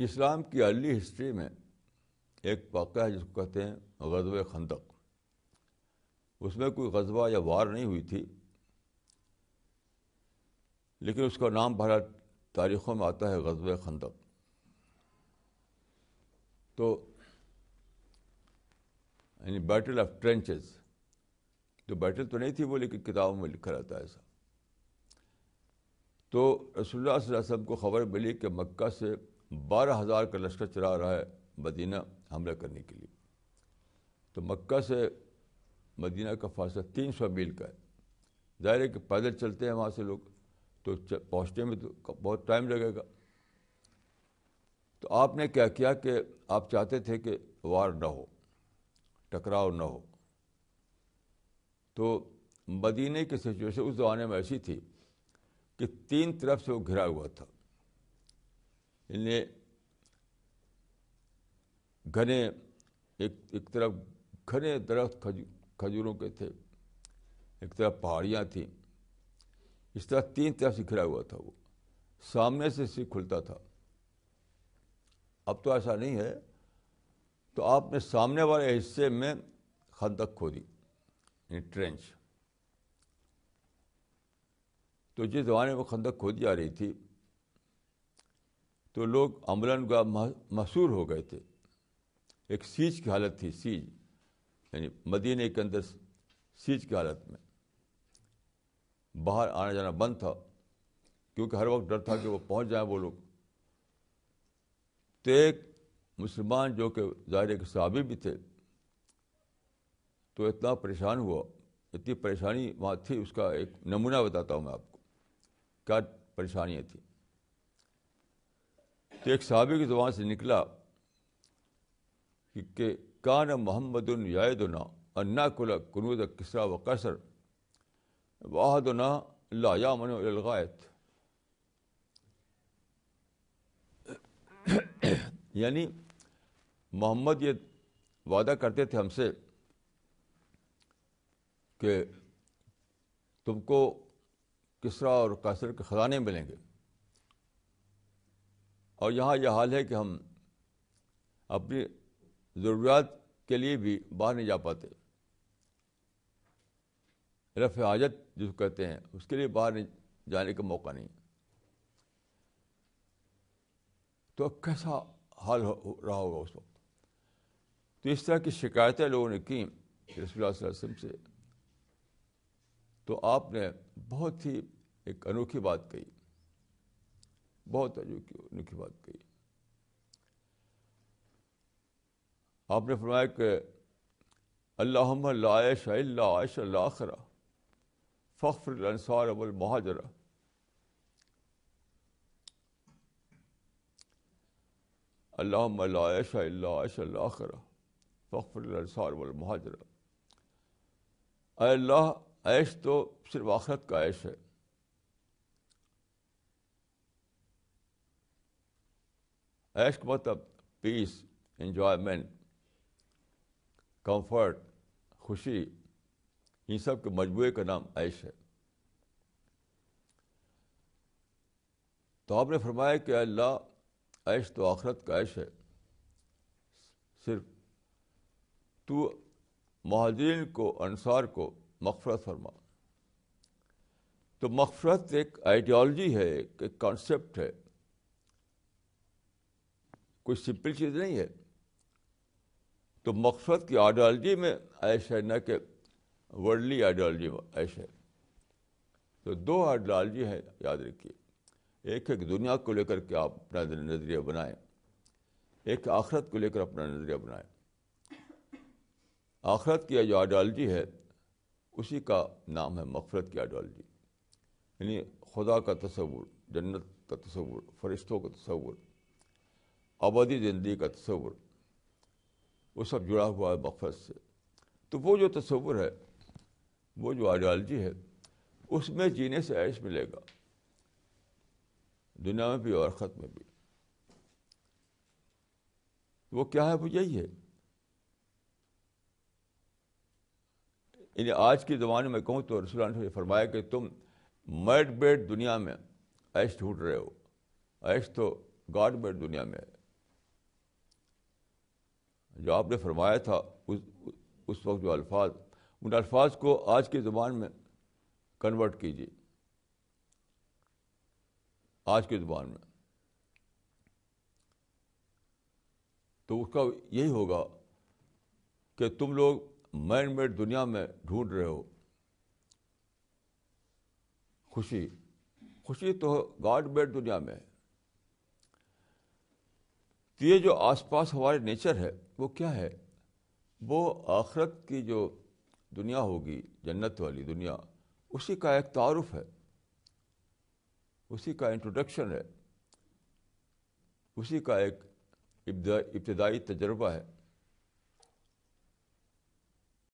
اسلام کی early history میں ایک واقعہ ہے جس کو کہتے ہیں غزب خندق۔ اس میں کوئی غزبہ یا وار نہیں ہوئی تھی، لیکن اس کا نام بھرا تاریخوں میں آتا ہے غزب خندق۔ تو یعنی بیٹل آف ٹرینچز تو بیٹل تو نہیں تھی وہ، لیکن کتابوں میں لکھا رہتا ہے ایسا۔ تو رسول اللہ صلی اللہ علیہ وسلم کو خبر ملی کہ مکہ سے بارہ ہزار کا لشکر چلا رہا ہے مدینہ حملہ کرنے کے لیے۔ تو مکہ سے مدینہ کا فاصلہ تین سو میل کا ہے۔ ظاہر ہے کہ پیدل چلتے ہیں وہاں سے لوگ، تو پہنچنے میں تو بہت ٹائم لگے گا۔ تو آپ نے کیا کیا کہ آپ چاہتے تھے کہ وار نہ ہو، ٹکراؤ نہ ہو۔ تو مدینہ کی سچویشن اس زمانے میں ایسی تھی کہ تین طرف سے وہ گھرا ہوا تھا۔ یعنی گھنے، ایک ایک طرف گھنے درخت کھجوروں کے تھے، ایک طرف پہاڑیاں تھیں۔ اس طرح تین طرف سے گھرا ہوا تھا وہ۔ سامنے سے سی کھلتا تھا۔ اب تو ایسا نہیں ہے۔ تو آپ نے سامنے والے حصے میں خندق کھودی یعنی ٹرینچ۔ تو جس زمانے میں خندق کھودی جا رہی تھی تو لوگ عملاً کا محصور ہو گئے تھے۔ ایک سیج کی حالت تھی، سیج یعنی مدینہ کے اندر سیج کی حالت میں۔ باہر آنا جانا بند تھا، کیونکہ ہر وقت ڈر تھا کہ وہ پہنچ جائیں وہ لوگ۔ تو ایک مسلمان جو کہ ظاہر کے صحابی بھی تھے، تو اتنا پریشان ہوا، اتنی پریشانی وہاں تھی، اس کا ایک نمونہ بتاتا ہوں میں آپ کو۔ کیا پریشانیاں تھیں؟ تو ایک صحابی کی زبان سے نکلا کہ کان محمد النا انا کل کنود کسرا و قصر. واحد نا اللہ یا من الغائط یعنی محمد یہ وعدہ کرتے تھے ہم سے کہ تم کو کسرا اور قاصر کے خزانے ملیں گے۔ اور یہاں یہ حال ہے کہ ہم اپنی ضروریات کے لیے بھی باہر نہیں جا پاتے۔ رفع حاجت جس کو کہتے ہیں، اس کے لیے باہر نہیں جانے کا موقع نہیں۔ تو کیسا حال رہا ہوگا اس وقت؟ تو اس طرح کی شکایتیں لوگوں نے کی رسول اللہ صلی اللہ علیہ وسلم سے۔ تو آپ نے بہت ہی ایک انوکھی بات کہی۔ بہت انوکھی بات کہی۔ آپ نے فرمایا کہ اللہ اللہ اللہ عائش اللہ آخرہ فخر الانصار اب المہاجرہ اللہ عائش اللہ عائش اللہ خرا فخر الانصار اب المہاجرہ اے اللہ، عیش تو صرف آخرت کا عیش ہے۔ عیش کا مطلب پیس انجوائمنٹ کمفرٹ خوشی ان سب کے مجموعے کا نام عیش ہے تو آپ نے فرمایا کہ اللہ عیش تو آخرت کا عیش ہے. صرف تو مہاجرین کو، انصار کو مغفرت فرما. تو مغفرت ایک آئیڈیالوجی ہے، ایک کانسیپٹ ہے. کوئی سمپل چیز نہیں ہے۔ تو مغفرت کی آئیڈیالوجی میں عیش ہے نہ کہ ورلڈلی آئیڈیالوجی ایسے تو دو آئیڈیالوجی ہے یاد رکھیے۔ ایک ایک دنیا کو لے کر کے آپ اپنا نظریہ بنائیں۔ ایک آخرت کو لے کر اپنا نظریہ بنائیں۔ آخرت کی جو آئیڈیالوجی ہے، اسی کا نام ہے مغفرت کی آئیڈیالوجی۔ یعنی خدا کا تصور، جنت کا تصور، فرشتوں کا تصور۔ آبادی زندگی کا تصور، وہ سب جڑا ہوا ہے مغفرت سے۔ تو وہ جو تصور ہے، وہ جو آئیڈیالوجی ہے، اس میں جینے سے عیش ملے گا۔ دنیا میں بھی اور خط میں بھی۔ وہ کیا ہے، وہ یہی ہے۔ یعنی آج کے زمانے میں کہوں تو رسول اللہ نے فرمایا کہ تم میڈ بیڈ دنیا میں عیش ڈھونڈ رہے ہو۔ عیش تو گاڈ بیڈ دنیا میں ہے۔ جو آپ نے فرمایا تھا، اس اس وقت جو الفاظ، ان الفاظ کو آج کی زبان میں کنورٹ کیجیے۔ آج کی زبان میں۔ تو اس کا یہی ہوگا کہ تم لوگ مین میڈ دنیا میں ڈھونڈ رہے ہو۔ خوشی خوشی تو گاڈ میڈ دنیا میں ہے۔ تو یہ جو آس پاس ہمارے نیچر ہے، وہ کیا ہے؟ وہ آخرت کی جو دنیا ہوگی، جنت والی دنیا، اسی کا ایک تعارف ہے، اسی کا انٹروڈکشن ہے، اسی کا ایک ابتدائی تجربہ ہے۔